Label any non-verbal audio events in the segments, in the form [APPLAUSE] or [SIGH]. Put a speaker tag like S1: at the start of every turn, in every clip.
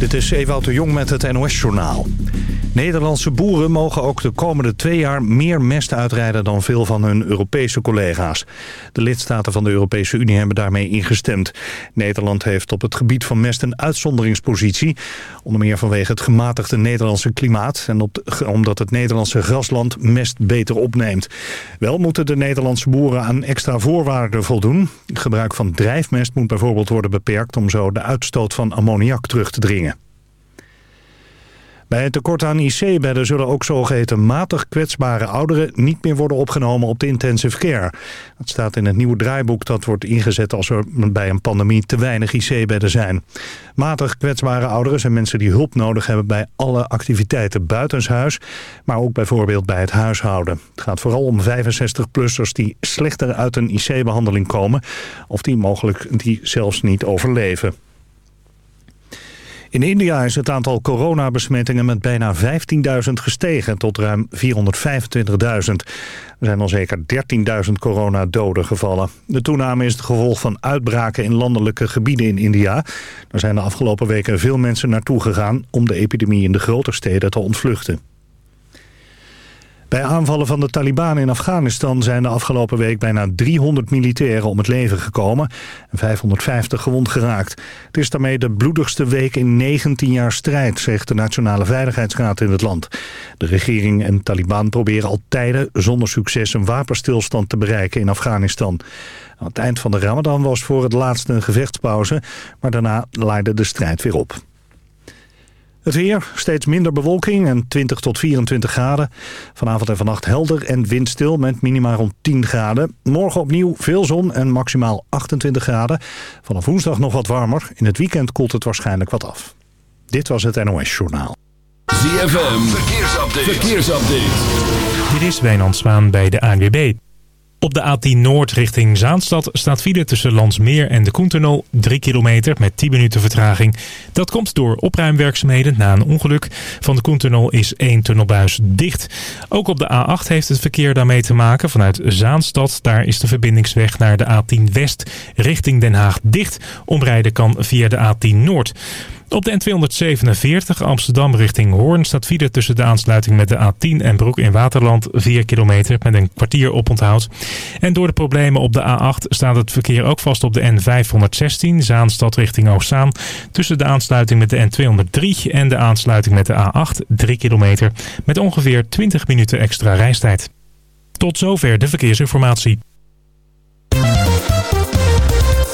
S1: Dit is Ewout de Jong met het NOS-journaal. Nederlandse boeren mogen ook de komende twee jaar meer mest uitrijden dan veel van hun Europese collega's. De lidstaten van de Europese Unie hebben daarmee ingestemd. Nederland heeft op het gebied van mest een uitzonderingspositie. Onder meer vanwege het gematigde Nederlandse klimaat en omdat het Nederlandse grasland mest beter opneemt. Wel moeten de Nederlandse boeren aan extra voorwaarden voldoen. Gebruik van drijfmest moet bijvoorbeeld worden beperkt om zo de uitstoot van ammoniak terug te dringen. Bij het tekort aan IC-bedden zullen ook zogeheten matig kwetsbare ouderen niet meer worden opgenomen op de intensive care. Dat staat in het nieuwe draaiboek dat wordt ingezet als er bij een pandemie te weinig IC-bedden zijn. Matig kwetsbare ouderen zijn mensen die hulp nodig hebben bij alle activiteiten buitenshuis, maar ook bijvoorbeeld bij het huishouden. Het gaat vooral om 65-plussers die slechter uit een IC-behandeling komen of die mogelijk die zelfs niet overleven. In India is het aantal coronabesmettingen met bijna 15.000 gestegen tot ruim 425.000. Er zijn al zeker 13.000 coronadoden gevallen. De toename is het gevolg van uitbraken in landelijke gebieden in India. Er zijn de afgelopen weken veel mensen naartoe gegaan om de epidemie in de grote steden te ontvluchten. Bij aanvallen van de Taliban in Afghanistan zijn de afgelopen week bijna 300 militairen om het leven gekomen en 550 gewond geraakt. Het is daarmee de bloedigste week in 19 jaar strijd, zegt de Nationale Veiligheidsraad in het land. De regering en Taliban proberen al tijden zonder succes een wapenstilstand te bereiken in Afghanistan. Aan het eind van de ramadan was voor het laatst een gevechtspauze, maar daarna laaide de strijd weer op. Het weer, steeds minder bewolking en 20 tot 24 graden. Vanavond en vannacht helder en windstil met minimaal rond 10 graden. Morgen opnieuw veel zon en maximaal 28 graden. Vanaf woensdag nog wat warmer. In het weekend koelt het waarschijnlijk wat af. Dit was het NOS Journaal.
S2: ZFM, verkeersupdate. verkeersupdate.
S3: Dit is Wijnand Zwaan bij de ANWB. Op de A10 Noord richting Zaanstad staat file tussen Landsmeer en de Koentunnel 3 kilometer met 10 minuten vertraging. Dat komt door opruimwerkzaamheden na een ongeluk. Van de Koentunnel is één tunnelbuis dicht. Ook op de A8 heeft het verkeer daarmee te maken vanuit Zaanstad. Daar is de verbindingsweg naar de A10 West richting Den Haag dicht. Omrijden kan via de A10 Noord. Op de N247 Amsterdam richting Hoorn staat file tussen de aansluiting met de A10 en Broek in Waterland 4 kilometer met een kwartier oponthoud. En door de problemen op de A8 staat het verkeer ook vast op de N516 Zaanstad richting Oostzaan. Tussen de aansluiting met de N203 en de aansluiting met de A8 3 kilometer met ongeveer 20 minuten extra reistijd. Tot zover de verkeersinformatie.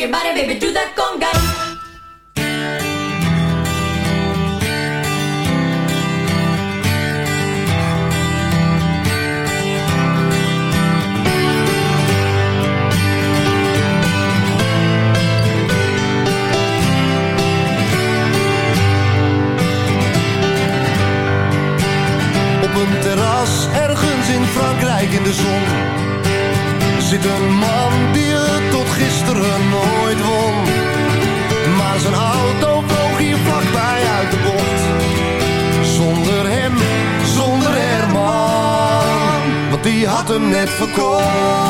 S4: Your body, baby, do that conga.
S5: Net verkocht.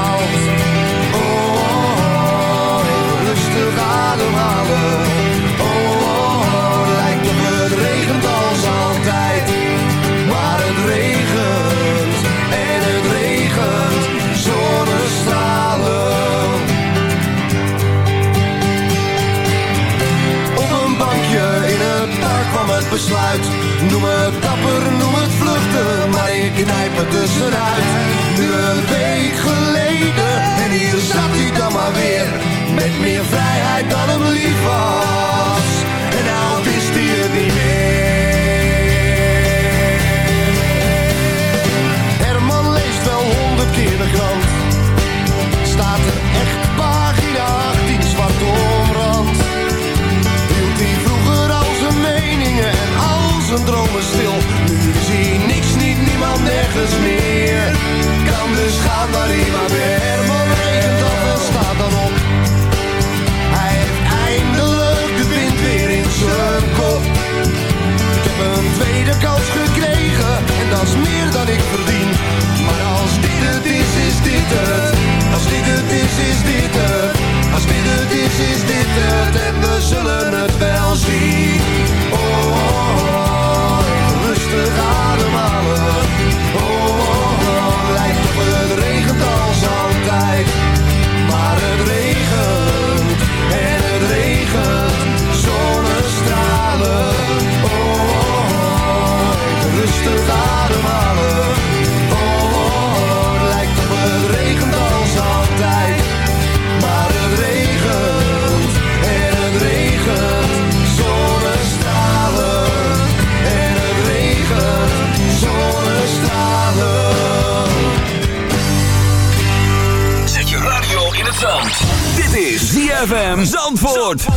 S2: Zandvoort.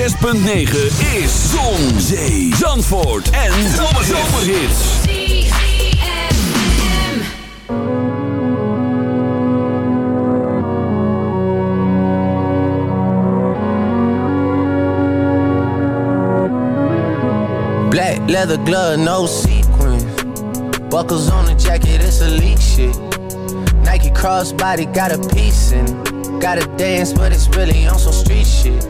S6: 106.9 is Zon, Zee, Zandvoort en Zomerhits.
S7: Black leather glove, no sequins. Buckles on the jacket, it's elite shit. Nike crossbody got a piece in it. Gotta dance, but it's really on some street shit.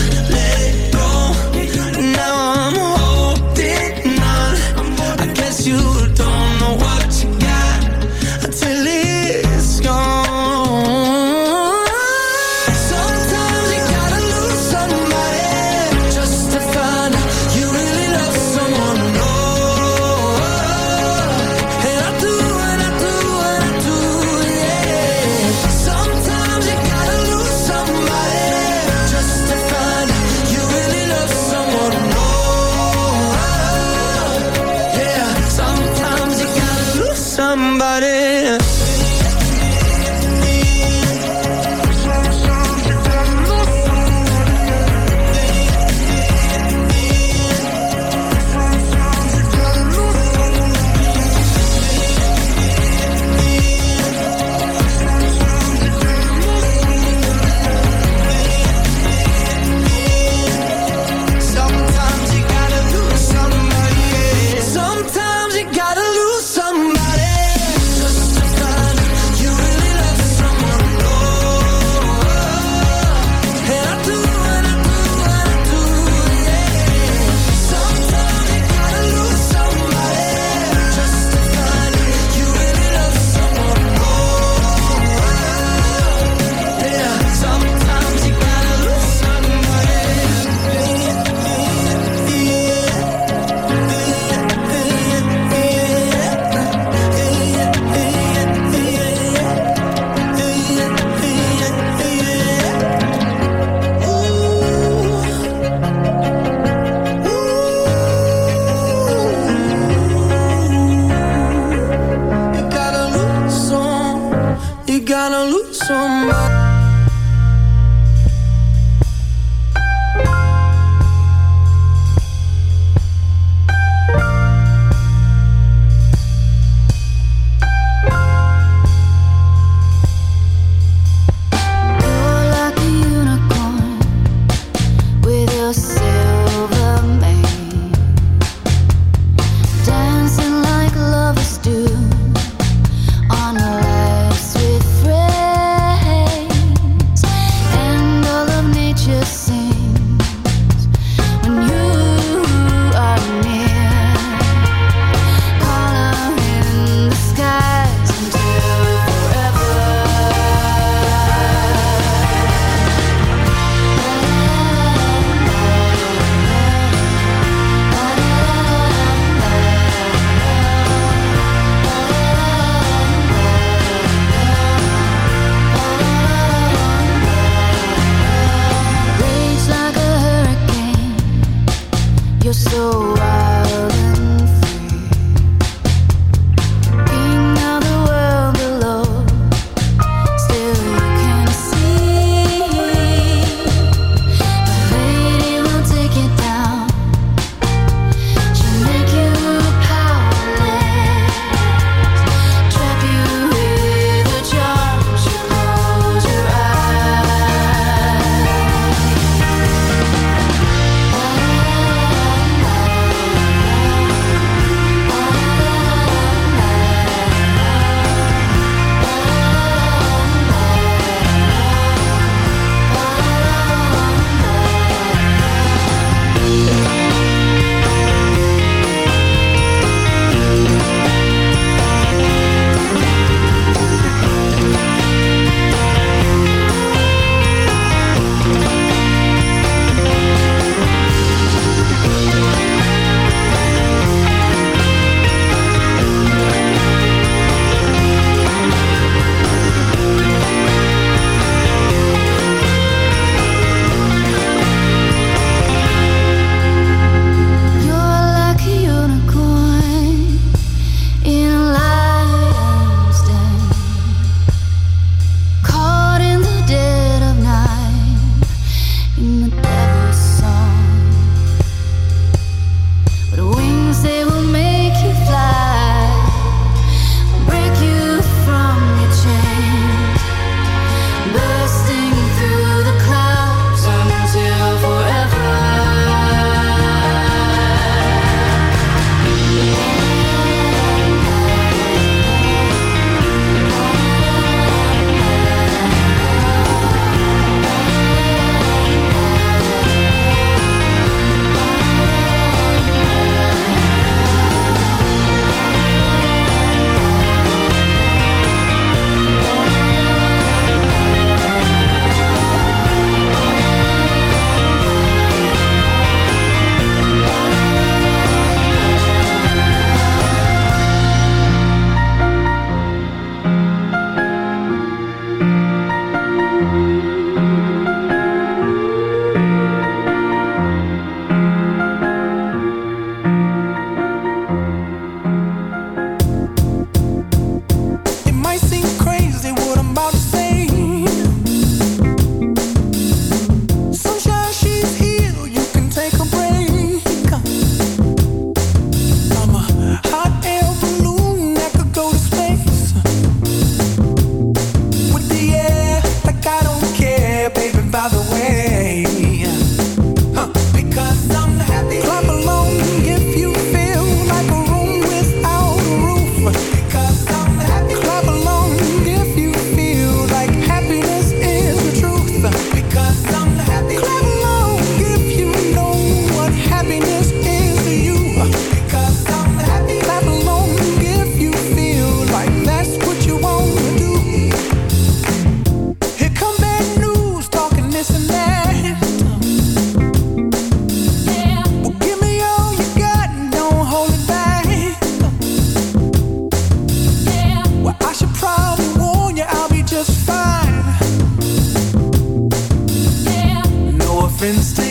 S8: difference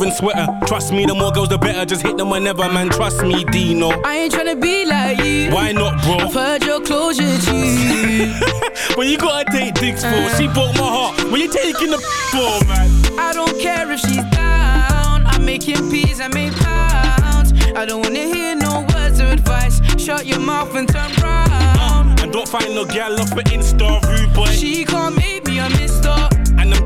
S9: Even sweat her. Trust me, the more girls, the better. Just hit them whenever, man. Trust me, Dino.
S10: I ain't tryna be like you.
S9: Why not, bro?
S10: I've heard your closure, G. [LAUGHS]
S9: when you gotta take dicks for, she broke my heart. When you taking the [LAUGHS] for, man?
S10: I don't care if she's down. I'm making peas, I make pounds. I don't wanna hear no words of advice. Shut your mouth and turn round.
S9: Uh, and don't find no gal off of Insta, rude boy.
S10: She can't me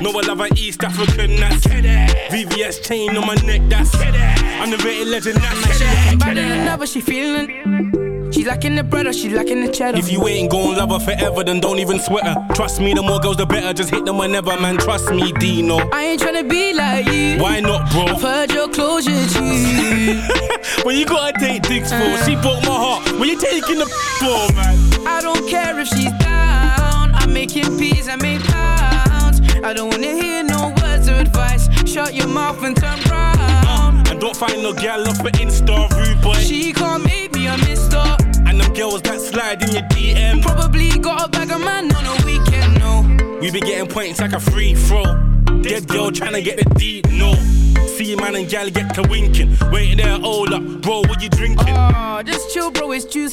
S9: No, I love an East African, that's VVS chain on my neck, that's I'm the rated legend, that's
S10: She looking better than ever, she feeling. She lacking the bread or she lacking the cheddar.
S9: If you ain't gon' love her forever, then don't even sweat her. Trust me, the more girls, the better. Just hit them whenever, man. Trust me, Dino.
S10: I ain't tryna be like you.
S9: Why not, bro?
S10: I've heard your closure, G. [LAUGHS]
S9: when you gotta take dicks for, she broke my heart. When you taking the [LAUGHS] for, man?
S10: I don't care if she's down. I'm making peas, I make pounds. I don't wanna hear no words of advice. Shut your mouth and turn round.
S9: Uh, and don't find no gal off of Insta, rude boy.
S10: She can't make me a mister.
S9: And them girls that slide in your DM.
S10: Probably got a bag of man on a weekend, no.
S9: We be getting points like a free throw. Dead girl tryna get the D, no. See man and gal get to winking. Wait there, hold up, bro, what you drinking?
S10: Oh, just chill, bro, it's juice.